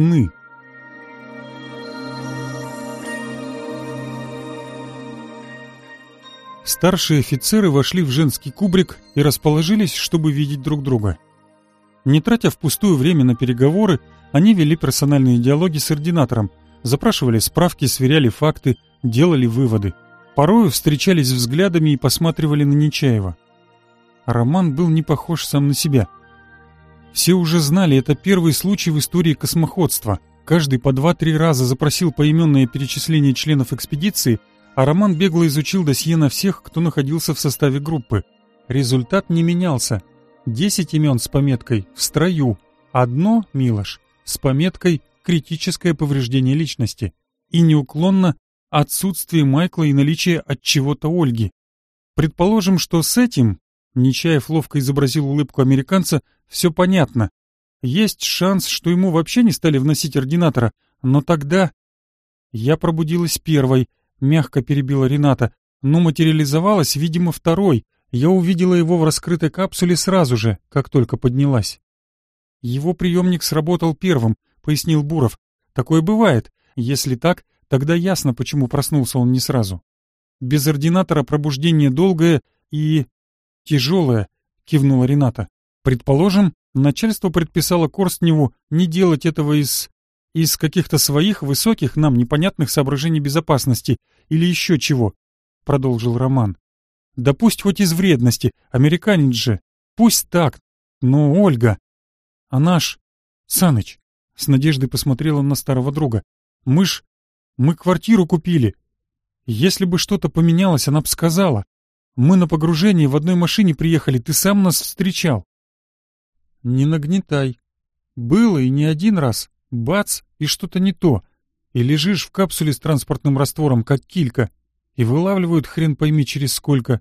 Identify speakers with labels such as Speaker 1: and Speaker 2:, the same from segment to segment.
Speaker 1: сны. Старшие офицеры вошли в женский кубрик и расположились, чтобы видеть друг друга. Не тратя впустую время на переговоры, они вели персональные диалоги с ординатором, запрашивали справки, сверяли факты, делали выводы. Порою встречались взглядами и посматривали на Нечаева. Роман был не похож сам на себя — все уже знали, это первый случай в истории космоходства. Каждый по два-три раза запросил поименное перечисление членов экспедиции, а Роман бегло изучил досье на всех, кто находился в составе группы. Результат не менялся. Десять имен с пометкой «в строю», одно «Милош» с пометкой «критическое повреждение личности» и неуклонно отсутствие Майкла и наличие от чего-то Ольги. Предположим, что с этим Нечаев ловко изобразил улыбку американца, все понятно. Есть шанс, что ему вообще не стали вносить ординатора, но тогда... Я пробудилась первой, мягко перебила Рената, но материализовалась, видимо, второй. Я увидела его в раскрытой капсуле сразу же, как только поднялась. Его приемник сработал первым, пояснил Буров. Такое бывает. Если так, тогда ясно, почему проснулся он не сразу. Без ординатора пробуждение долгое и тяжелая», — кивнула Рената. «Предположим, начальство предписало Корстневу не делать этого из... из каких-то своих высоких нам непонятных соображений безопасности или еще чего», — продолжил Роман. «Да пусть хоть из вредности, американец же. Пусть так. Но Ольга... а наш Саныч...» — с надеждой посмотрела на старого друга. «Мы ж... Мы квартиру купили. Если бы что-то поменялось, она б сказала. Мы на погружении в одной машине приехали, ты сам нас встречал. Не нагнетай. Было и не один раз. Бац, и что-то не то. И лежишь в капсуле с транспортным раствором, как килька. И вылавливают хрен пойми через сколько.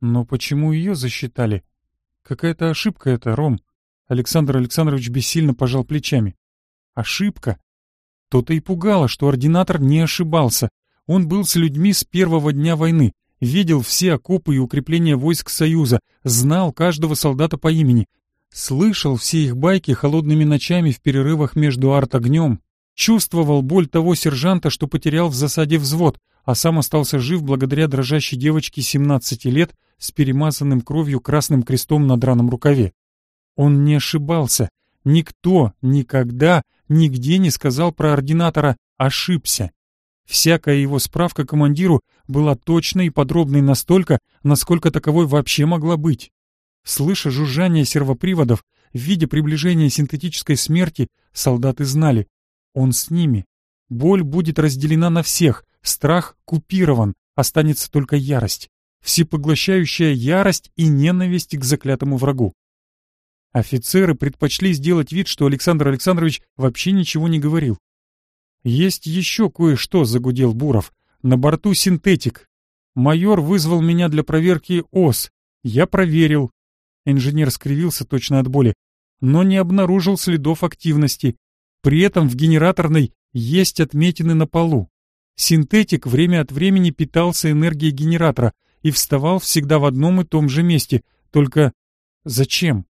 Speaker 1: Но почему ее засчитали? Какая-то ошибка это, Ром. Александр Александрович бессильно пожал плечами. Ошибка. То-то и пугало, что ординатор не ошибался. Он был с людьми с первого дня войны видел все окопы и укрепления войск Союза, знал каждого солдата по имени, слышал все их байки холодными ночами в перерывах между арт-огнем, чувствовал боль того сержанта, что потерял в засаде взвод, а сам остался жив благодаря дрожащей девочке 17 лет с перемазанным кровью красным крестом на драном рукаве. Он не ошибался. Никто, никогда, нигде не сказал про ординатора «ошибся». Всякая его справка командиру была точной и подробной настолько, насколько таковой вообще могла быть. Слыша жужжание сервоприводов, видя приближение синтетической смерти, солдаты знали — он с ними. Боль будет разделена на всех, страх купирован, останется только ярость. Всепоглощающая ярость и ненависть к заклятому врагу. Офицеры предпочли сделать вид, что Александр Александрович вообще ничего не говорил. «Есть еще кое-что», — загудел Буров. На борту синтетик. Майор вызвал меня для проверки ОС. Я проверил. Инженер скривился точно от боли, но не обнаружил следов активности. При этом в генераторной есть отметины на полу. Синтетик время от времени питался энергией генератора и вставал всегда в одном и том же месте. Только зачем?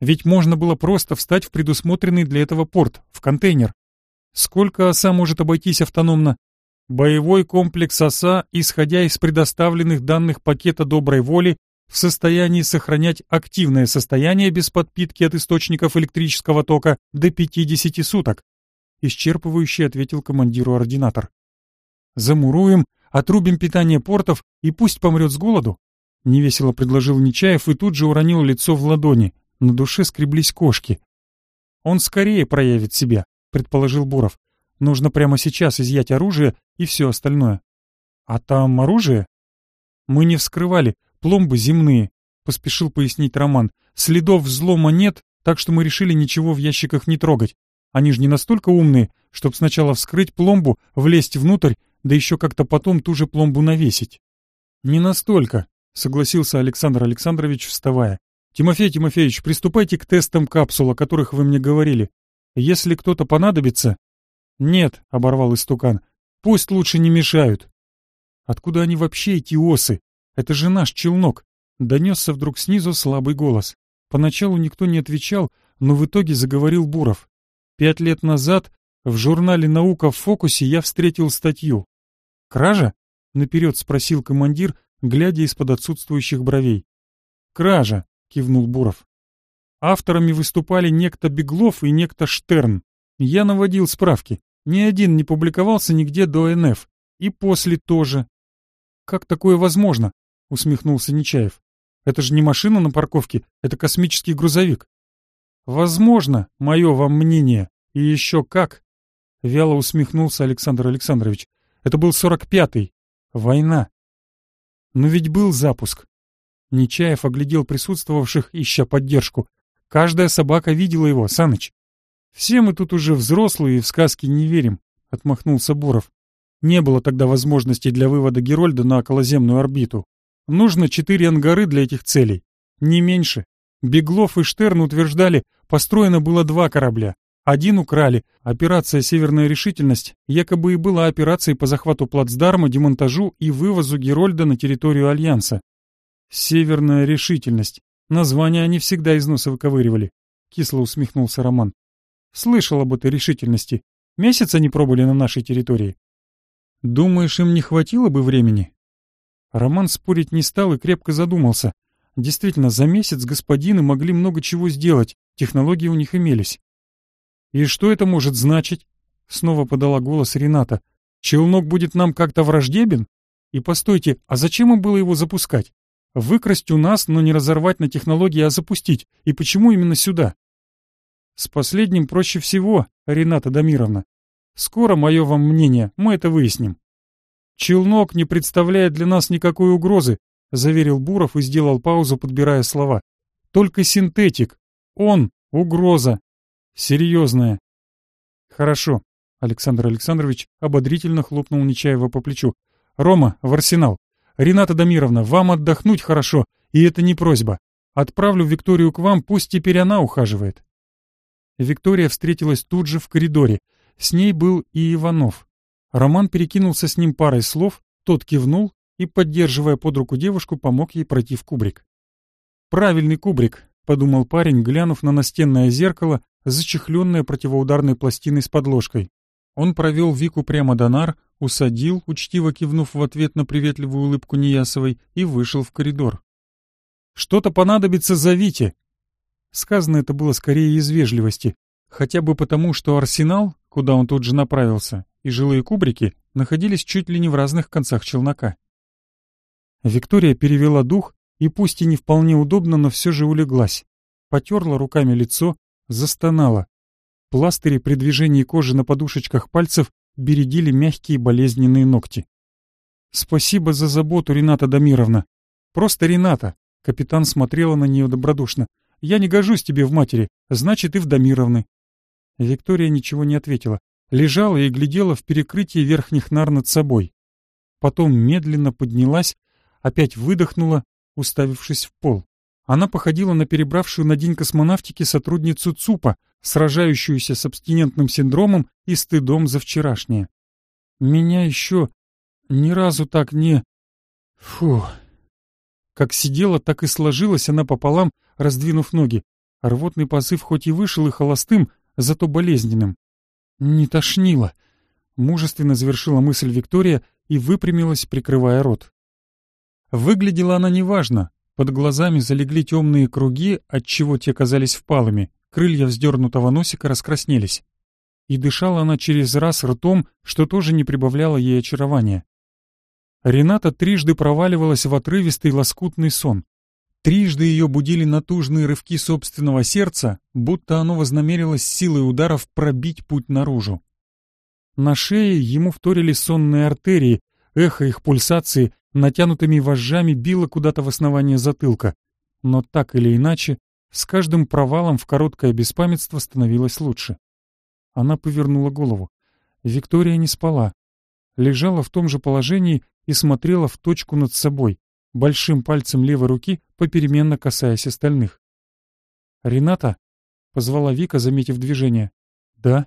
Speaker 1: Ведь можно было просто встать в предусмотренный для этого порт, в контейнер. Сколько оса может обойтись автономно? Боевой комплекс ОСА, исходя из предоставленных данных пакета доброй воли, в состоянии сохранять активное состояние без подпитки от источников электрического тока до 50 суток, исчерпывающе ответил командиру ординатор. Замуруем, отрубим питание портов и пусть помрет с голоду, невесело предложил Нечаев и тут же уронил лицо в ладони. На душе скреблись кошки. Он скорее проявит себя, предположил Буров. Нужно прямо сейчас изъять оружие и все остальное. А там оружие? Мы не вскрывали, пломбы земные, поспешил пояснить Роман. Следов взлома нет, так что мы решили ничего в ящиках не трогать. Они же не настолько умные, чтобы сначала вскрыть пломбу, влезть внутрь, да еще как-то потом ту же пломбу навесить. Не настолько, согласился Александр Александрович, вставая. Тимофей Тимофеевич, приступайте к тестам капсул, о которых вы мне говорили. Если кто-то понадобится, «Нет», — оборвал истукан, — «пусть лучше не мешают». «Откуда они вообще, эти осы? Это же наш челнок!» — донесся вдруг снизу слабый голос. Поначалу никто не отвечал, но в итоге заговорил Буров. «Пять лет назад в журнале «Наука в фокусе» я встретил статью. «Кража?» — наперед спросил командир, глядя из-под отсутствующих бровей. «Кража», — кивнул Буров. Авторами выступали некто Беглов и некто Штерн. Я наводил справки. Ни один не публиковался нигде до НФ. И после тоже. «Как такое возможно?» — усмехнулся Нечаев. «Это же не машина на парковке, это космический грузовик». «Возможно, мое вам мнение. И еще как!» — вяло усмехнулся Александр Александрович. «Это был сорок пятый. Война. Но ведь был запуск». Нечаев оглядел присутствовавших, ища поддержку. «Каждая собака видела его, Саныч. «Все мы тут уже взрослые и в сказки не верим», — отмахнулся Буров. «Не было тогда возможности для вывода Герольда на околоземную орбиту. Нужно четыре ангары для этих целей. Не меньше. Беглов и Штерн утверждали, построено было два корабля. Один украли. Операция «Северная решительность» якобы и была операцией по захвату плацдарма, демонтажу и вывозу Герольда на территорию Альянса. «Северная решительность». Название они всегда из носа выковыривали. Кисло усмехнулся Роман. Слышал об этой решительности. Месяца не пробыли на нашей территории. Думаешь, им не хватило бы времени? Роман спорить не стал и крепко задумался. Действительно, за месяц господины могли много чего сделать, технологии у них имелись. «И что это может значить?» — снова подала голос Рената. «Челнок будет нам как-то враждебен? И постойте, а зачем им было его запускать? Выкрасть у нас, но не разорвать на технологии, а запустить. И почему именно сюда? С последним проще всего, Рената Дамировна. Скоро мое вам мнение, мы это выясним. Челнок не представляет для нас никакой угрозы, заверил Буров и сделал паузу, подбирая слова. Только синтетик. Он — угроза. Серьезная. Хорошо. Александр Александрович ободрительно хлопнул Нечаева по плечу. «Рома, в арсенал! Рената Дамировна, вам отдохнуть хорошо, и это не просьба. Отправлю Викторию к вам, пусть теперь она ухаживает». Виктория встретилась тут же в коридоре. С ней был и Иванов. Роман перекинулся с ним парой слов, тот кивнул и, поддерживая под руку девушку, помог ей пройти в кубрик. «Правильный кубрик», — подумал парень, глянув на настенное зеркало, зачехленное противоударной пластиной с подложкой. Он провел Вику прямо до нар, усадил, учтиво кивнув в ответ на приветливую улыбку Неясовой, и вышел в коридор. «Что-то понадобится, зовите!» Сказано это было скорее из вежливости, хотя бы потому, что арсенал, куда он тут же направился, и жилые кубрики находились чуть ли не в разных концах челнока. Виктория перевела дух и пусть и не вполне удобно, но все же улеглась. Потерла руками лицо, застонала. Пластыри при движении кожи на подушечках пальцев бередили мягкие болезненные ногти. «Спасибо за заботу, Рената Дамировна. Просто Рената!» Капитан смотрела на нее добродушно. Я не гожусь тебе в матери, значит, и в Дамировны». Виктория ничего не ответила, лежала и глядела в перекрытии верхних нар над собой. Потом медленно поднялась, опять выдохнула, уставившись в пол. Она походила на перебравшую на день космонавтики сотрудницу ЦУПа, сражающуюся с абстинентным синдромом и стыдом за вчерашнее. «Меня еще ни разу так не...» Фу. Как сидела, так и сложилась она пополам раздвинув ноги. А рвотный позыв хоть и вышел и холостым, зато болезненным. Не тошнило. Мужественно завершила мысль Виктория и выпрямилась, прикрывая рот. Выглядела она неважно. Под глазами залегли темные круги, отчего те казались впалыми. Крылья вздернутого носика раскраснелись. И дышала она через раз ртом, что тоже не прибавляло ей очарования. Рената трижды проваливалась в отрывистый лоскутный сон. Трижды ее будили натужные рывки собственного сердца, будто оно вознамерилось силой ударов пробить путь наружу. На шее ему вторили сонные артерии, эхо их пульсации натянутыми вожжами било куда-то в основание затылка. Но так или иначе, с каждым провалом в короткое беспамятство становилось лучше. Она повернула голову. Виктория не спала. Лежала в том же положении и смотрела в точку над собой большим пальцем левой руки, попеременно касаясь остальных. «Рената?» — позвала Вика, заметив движение. «Да».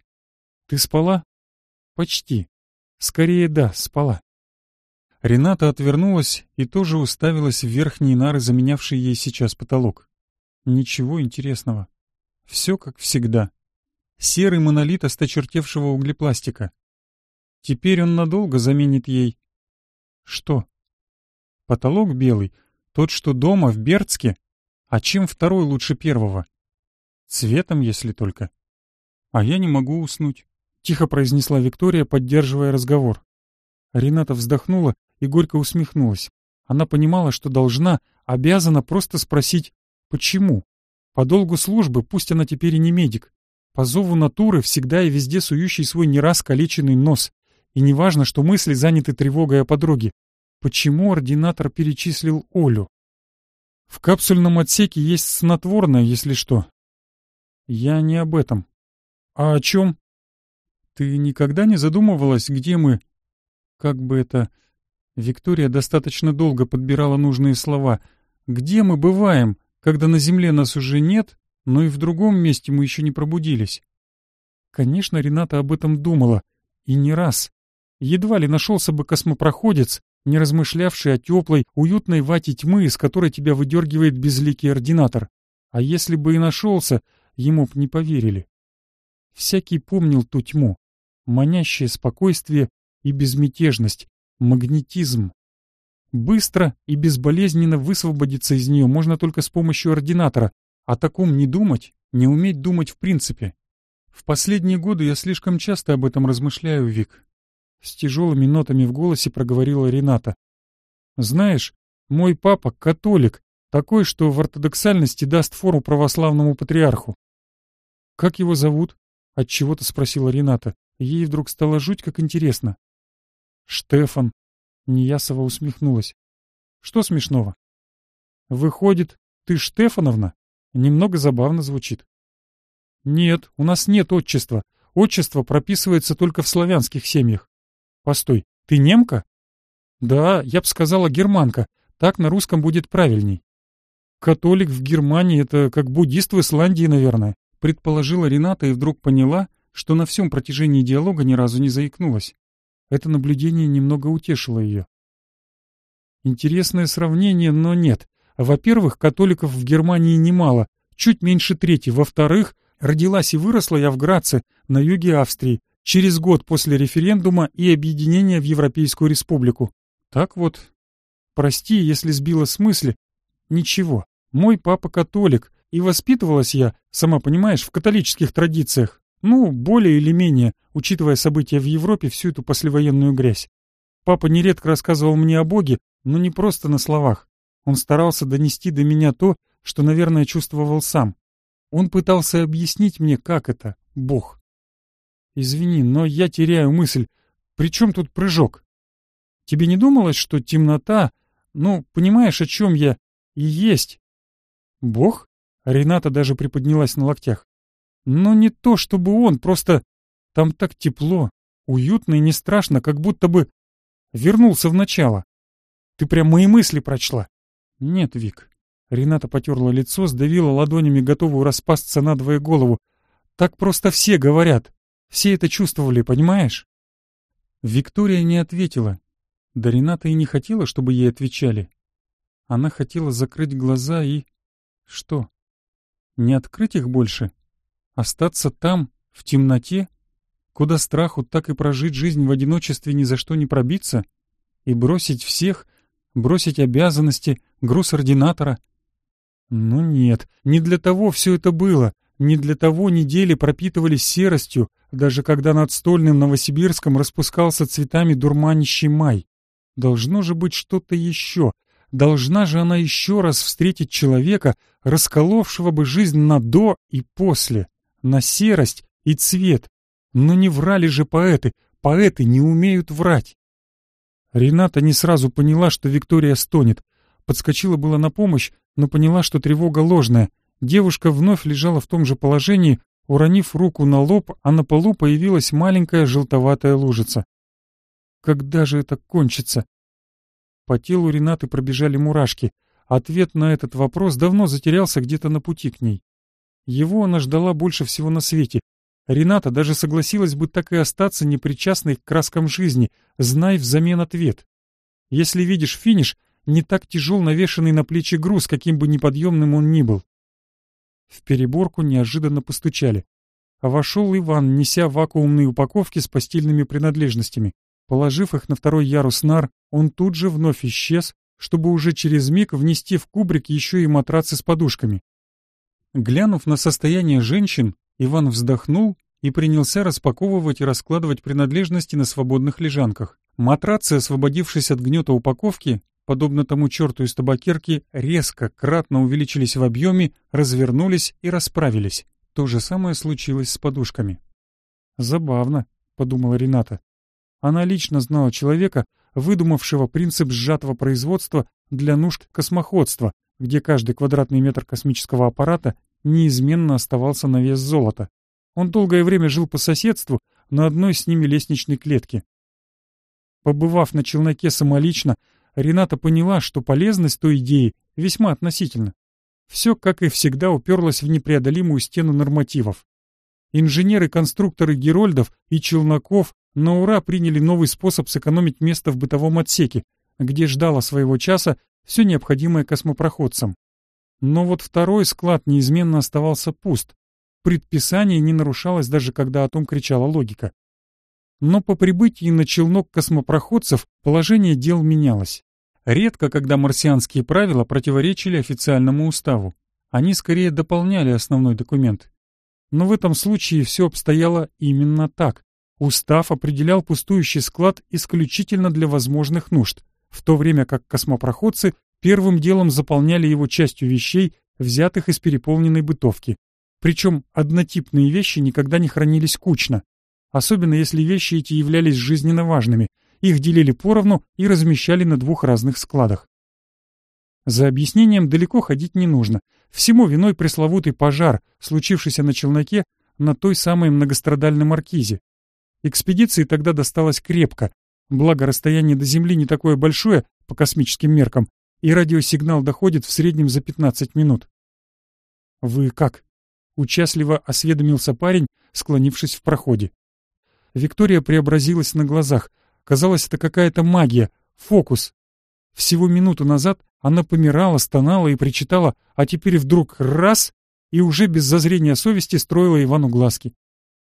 Speaker 1: «Ты спала?» «Почти. Скорее, да, спала». Рената отвернулась и тоже уставилась в верхние нары, заменявшие ей сейчас потолок. Ничего интересного. Все как всегда. Серый монолит осточертевшего углепластика. Теперь он надолго заменит ей... Что? потолок белый, тот, что дома в Бердске, а чем второй лучше первого? Цветом, если только. А я не могу уснуть, — тихо произнесла Виктория, поддерживая разговор. Рената вздохнула и горько усмехнулась. Она понимала, что должна, обязана просто спросить «почему?». По долгу службы, пусть она теперь и не медик, по зову натуры, всегда и везде сующий свой не раз калеченный нос. И неважно, что мысли заняты тревогой о подруге почему ординатор перечислил Олю. В капсульном отсеке есть снотворное, если что. Я не об этом. А о чем? Ты никогда не задумывалась, где мы? Как бы это... Виктория достаточно долго подбирала нужные слова. Где мы бываем, когда на Земле нас уже нет, но и в другом месте мы еще не пробудились? Конечно, Рената об этом думала. И не раз. Едва ли нашелся бы космопроходец, не размышлявший о теплой, уютной вате тьмы, из которой тебя выдергивает безликий ординатор. А если бы и нашелся, ему б не поверили. Всякий помнил ту тьму, манящее спокойствие и безмятежность, магнетизм. Быстро и безболезненно высвободиться из нее можно только с помощью ординатора. О таком не думать, не уметь думать в принципе. В последние годы я слишком часто об этом размышляю, Вик с тяжелыми нотами в голосе проговорила Рената. «Знаешь, мой папа католик, такой, что в ортодоксальности даст фору православному патриарху». «Как его зовут?» — отчего-то спросила Рената. Ей вдруг стало жуть, как интересно. «Штефан», — Неясова усмехнулась. «Что смешного?» «Выходит, ты Штефановна?» Немного забавно звучит. «Нет, у нас нет отчества. Отчество прописывается только в славянских семьях. Постой, ты немка? Да, я бы сказала германка. Так на русском будет правильней. Католик в Германии — это как буддист в Исландии, наверное. Предположила Рената и вдруг поняла, что на всем протяжении диалога ни разу не заикнулась. Это наблюдение немного утешило ее. Интересное сравнение, но нет. Во-первых, католиков в Германии немало, чуть меньше трети. Во-вторых, родилась и выросла я в Граце, на юге Австрии, через год после референдума и объединения в Европейскую Республику. Так вот, прости, если сбила с мысли. Ничего, мой папа католик, и воспитывалась я, сама понимаешь, в католических традициях. Ну, более или менее, учитывая события в Европе, всю эту послевоенную грязь. Папа нередко рассказывал мне о Боге, но не просто на словах. Он старался донести до меня то, что, наверное, чувствовал сам. Он пытался объяснить мне, как это — Бог. Извини, но я теряю мысль. При чем тут прыжок? Тебе не думалось, что темнота, ну, понимаешь, о чем я, и есть? Бог? Рената даже приподнялась на локтях. Но не то, чтобы он, просто там так тепло, уютно и не страшно, как будто бы вернулся в начало. Ты прям мои мысли прочла. Нет, Вик. Рената потерла лицо, сдавила ладонями, готовую распасться надвое голову. Так просто все говорят. Все это чувствовали, понимаешь?» Виктория не ответила. Да Рената и не хотела, чтобы ей отвечали. Она хотела закрыть глаза и... Что? Не открыть их больше? Остаться там, в темноте? Куда страху так и прожить жизнь в одиночестве ни за что не пробиться? И бросить всех, бросить обязанности, груз ординатора? Ну нет, не для того все это было не для того недели пропитывались серостью, даже когда над стольным Новосибирском распускался цветами дурманящий май. Должно же быть что-то еще. Должна же она еще раз встретить человека, расколовшего бы жизнь на «до» и «после», на серость и цвет. Но не врали же поэты, поэты не умеют врать. Рената не сразу поняла, что Виктория стонет. Подскочила была на помощь, но поняла, что тревога ложная — Девушка вновь лежала в том же положении, уронив руку на лоб, а на полу появилась маленькая желтоватая лужица. Когда же это кончится? По телу Ренаты пробежали мурашки. Ответ на этот вопрос давно затерялся где-то на пути к ней. Его она ждала больше всего на свете. Рената даже согласилась бы так и остаться непричастной к краскам жизни, знай взамен ответ. Если видишь финиш, не так тяжел навешенный на плечи груз, каким бы неподъемным он ни был. В переборку неожиданно постучали. Вошел Иван, неся вакуумные упаковки с постельными принадлежностями. Положив их на второй ярус нар, он тут же вновь исчез, чтобы уже через миг внести в кубрик еще и матрацы с подушками. Глянув на состояние женщин, Иван вздохнул и принялся распаковывать и раскладывать принадлежности на свободных лежанках. Матрацы, освободившись от гнета упаковки, подобно тому черту из табакерки, резко, кратно увеличились в объеме, развернулись и расправились. То же самое случилось с подушками. «Забавно», — подумала Рената. Она лично знала человека, выдумавшего принцип сжатого производства для нужд космоходства, где каждый квадратный метр космического аппарата неизменно оставался на вес золота. Он долгое время жил по соседству на одной с ними лестничной клетке. Побывав на челноке самолично, Рената поняла, что полезность той идеи весьма относительна. Все, как и всегда, уперлось в непреодолимую стену нормативов. Инженеры-конструкторы Герольдов и Челноков на ура приняли новый способ сэкономить место в бытовом отсеке, где ждало своего часа все необходимое космопроходцам. Но вот второй склад неизменно оставался пуст. Предписание не нарушалось даже когда о том кричала логика но по прибытии на челнок космопроходцев положение дел менялось. Редко, когда марсианские правила противоречили официальному уставу. Они скорее дополняли основной документ. Но в этом случае все обстояло именно так. Устав определял пустующий склад исключительно для возможных нужд, в то время как космопроходцы первым делом заполняли его частью вещей, взятых из переполненной бытовки. Причем однотипные вещи никогда не хранились кучно, особенно если вещи эти являлись жизненно важными. Их делили поровну и размещали на двух разных складах. За объяснением далеко ходить не нужно. Всему виной пресловутый пожар, случившийся на челноке на той самой многострадальной маркизе. Экспедиции тогда досталось крепко, благо расстояние до Земли не такое большое по космическим меркам, и радиосигнал доходит в среднем за 15 минут. «Вы как?» — участливо осведомился парень, склонившись в проходе. Виктория преобразилась на глазах. Казалось, это какая-то магия, фокус. Всего минуту назад она помирала, стонала и причитала, а теперь вдруг раз — и уже без зазрения совести строила Ивану глазки.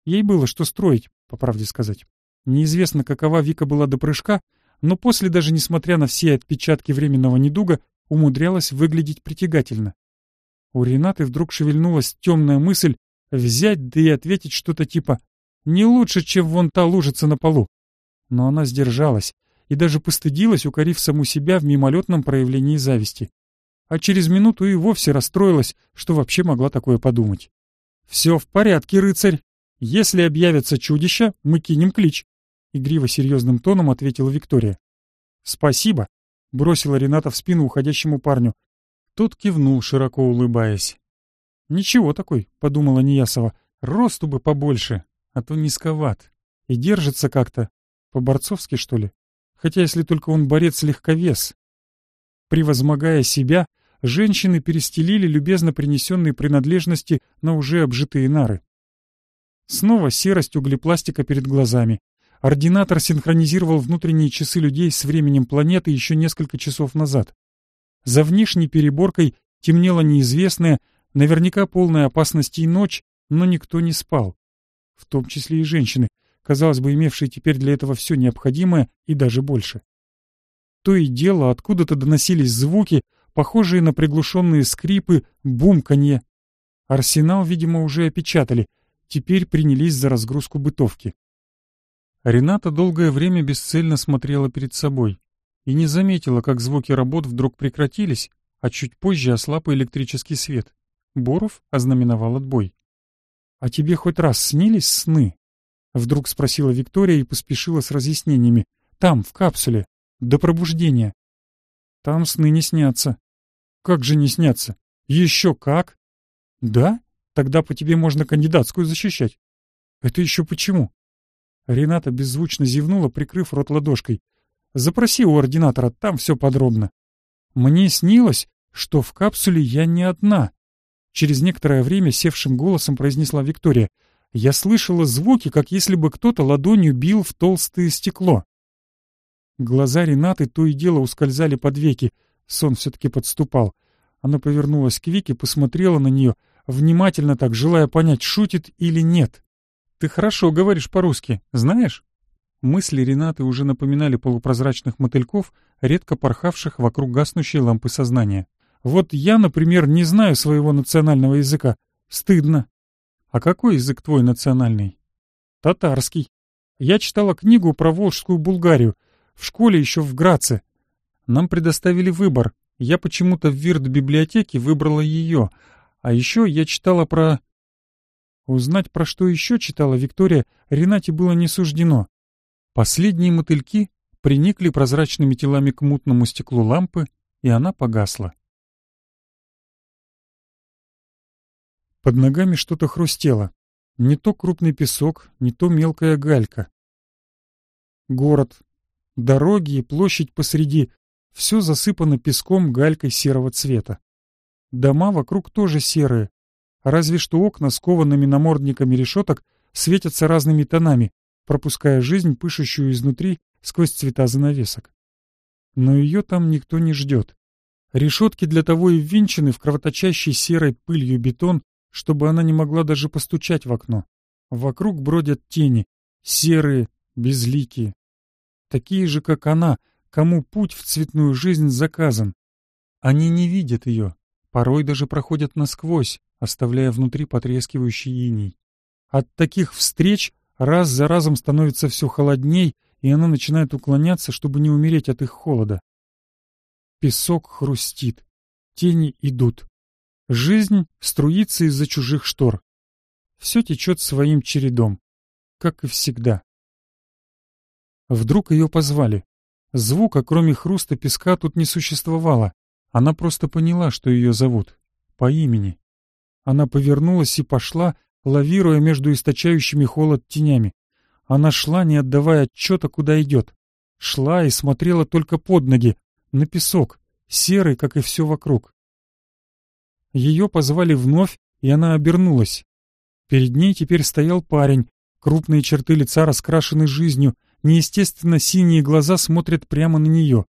Speaker 1: Ей было что строить, по правде сказать. Неизвестно, какова Вика была до прыжка, но после, даже несмотря на все отпечатки временного недуга, умудрялась выглядеть притягательно. У Ренаты вдруг шевельнулась темная мысль взять да и ответить что-то типа не лучше, чем вон та лужица на полу. Но она сдержалась и даже постыдилась, укорив саму себя в мимолетном проявлении зависти. А через минуту и вовсе расстроилась, что вообще могла такое подумать. «Все в порядке, рыцарь. Если объявятся чудища, мы кинем клич», — игриво серьезным тоном ответила Виктория. «Спасибо», — бросила Рената в спину уходящему парню. Тот кивнул, широко улыбаясь. «Ничего такой», — подумала Неясова, — «росту бы побольше, а то низковат. И держится как-то. По-борцовски, что ли? Хотя если только он борец-легковес. Превозмогая себя, женщины перестелили любезно принесенные принадлежности на уже обжитые нары. Снова серость углепластика перед глазами. Ординатор синхронизировал внутренние часы людей с временем планеты еще несколько часов назад. За внешней переборкой темнело неизвестное, наверняка полная опасности и ночь, но никто не спал в том числе и женщины, казалось бы, имевшие теперь для этого все необходимое и даже больше. То и дело, откуда-то доносились звуки, похожие на приглушенные скрипы, бумканье. Арсенал, видимо, уже опечатали, теперь принялись за разгрузку бытовки. Рената долгое время бесцельно смотрела перед собой и не заметила, как звуки работ вдруг прекратились, а чуть позже ослаб электрический свет. Боров ознаменовал отбой. «А тебе хоть раз снились сны?» Вдруг спросила Виктория и поспешила с разъяснениями. «Там, в капсуле. До пробуждения». «Там сны не снятся». «Как же не снятся? Еще как!» «Да? Тогда по тебе можно кандидатскую защищать». «Это еще почему?» Рената беззвучно зевнула, прикрыв рот ладошкой. «Запроси у ординатора, там все подробно». «Мне снилось, что в капсуле я не одна», Через некоторое время севшим голосом произнесла Виктория. Я слышала звуки, как если бы кто-то ладонью бил в толстое стекло. Глаза Ренаты то и дело ускользали под веки. Сон все-таки подступал. Она повернулась к Вике, посмотрела на нее, внимательно так, желая понять, шутит или нет. «Ты хорошо говоришь по-русски, знаешь?» Мысли Ренаты уже напоминали полупрозрачных мотыльков, редко порхавших вокруг гаснущей лампы сознания. Вот я, например, не знаю своего национального языка. Стыдно. А какой язык твой национальный? Татарский. Я читала книгу про Волжскую Булгарию. В школе еще в Граце. Нам предоставили выбор. Я почему-то в Вирт-библиотеке выбрала ее. А еще я читала про... Узнать, про что еще читала Виктория, Ренате было не суждено. Последние мотыльки приникли прозрачными телами к мутному стеклу лампы, и она погасла. Под ногами что-то хрустело. Не то крупный песок, не то мелкая галька. Город. Дороги и площадь посреди. Все засыпано песком галькой серого цвета. Дома вокруг тоже серые. Разве что окна с коваными намордниками решеток светятся разными тонами, пропуская жизнь, пышущую изнутри, сквозь цвета занавесок. Но ее там никто не ждет. Решетки для того и ввинчены в кровоточащий серой пылью бетон, чтобы она не могла даже постучать в окно. Вокруг бродят тени, серые, безликие. Такие же, как она, кому путь в цветную жизнь заказан. Они не видят ее, порой даже проходят насквозь, оставляя внутри потрескивающий иней. От таких встреч раз за разом становится все холодней, и она начинает уклоняться, чтобы не умереть от их холода. Песок хрустит, тени идут. Жизнь струится из-за чужих штор. Все течет своим чередом, как и всегда. Вдруг ее позвали. Звука, кроме хруста песка, тут не существовало. Она просто поняла, что ее зовут. По имени. Она повернулась и пошла, лавируя между источающими холод тенями. Она шла, не отдавая отчета, куда идет. Шла и смотрела только под ноги, на песок, серый, как и все вокруг. Ее позвали вновь, и она обернулась. Перед ней теперь стоял парень, крупные черты лица раскрашены жизнью, неестественно синие глаза смотрят прямо на нее.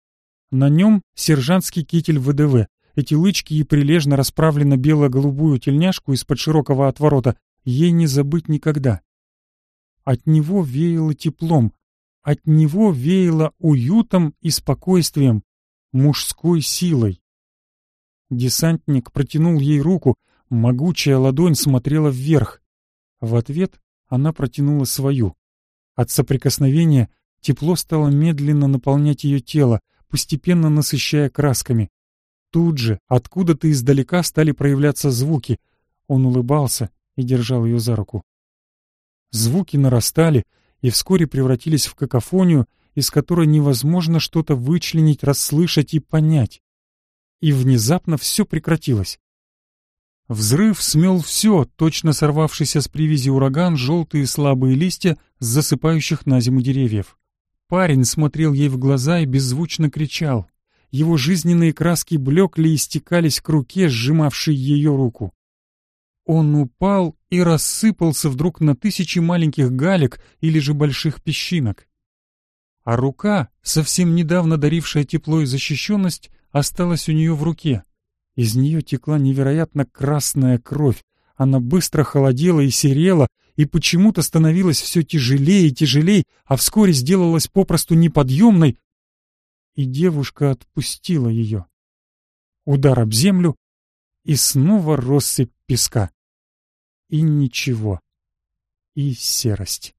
Speaker 1: На нем сержантский китель ВДВ, эти лычки и прилежно расправлена бело-голубую тельняшку из-под широкого отворота, ей не забыть никогда. От него веяло теплом, от него веяло уютом и спокойствием, мужской силой. Десантник протянул ей руку, могучая ладонь смотрела вверх. В ответ она протянула свою. От соприкосновения тепло стало медленно наполнять ее тело, постепенно насыщая красками. Тут же, откуда-то издалека стали проявляться звуки. Он улыбался и держал ее за руку. Звуки нарастали и вскоре превратились в какофонию, из которой невозможно что-то вычленить, расслышать и понять и внезапно все прекратилось. Взрыв смел все, точно сорвавшийся с привязи ураган, желтые слабые листья с засыпающих на зиму деревьев. Парень смотрел ей в глаза и беззвучно кричал. Его жизненные краски блекли и стекались к руке, сжимавшей ее руку. Он упал и рассыпался вдруг на тысячи маленьких галек или же больших песчинок. А рука, совсем недавно дарившая тепло и защищенность, осталась у нее в руке. Из нее текла невероятно красная кровь. Она быстро холодела и серела, и почему-то становилась все тяжелее и тяжелее, а вскоре сделалась попросту неподъемной, и девушка отпустила ее. Удар об землю, и снова россыпь песка. И ничего. И серость.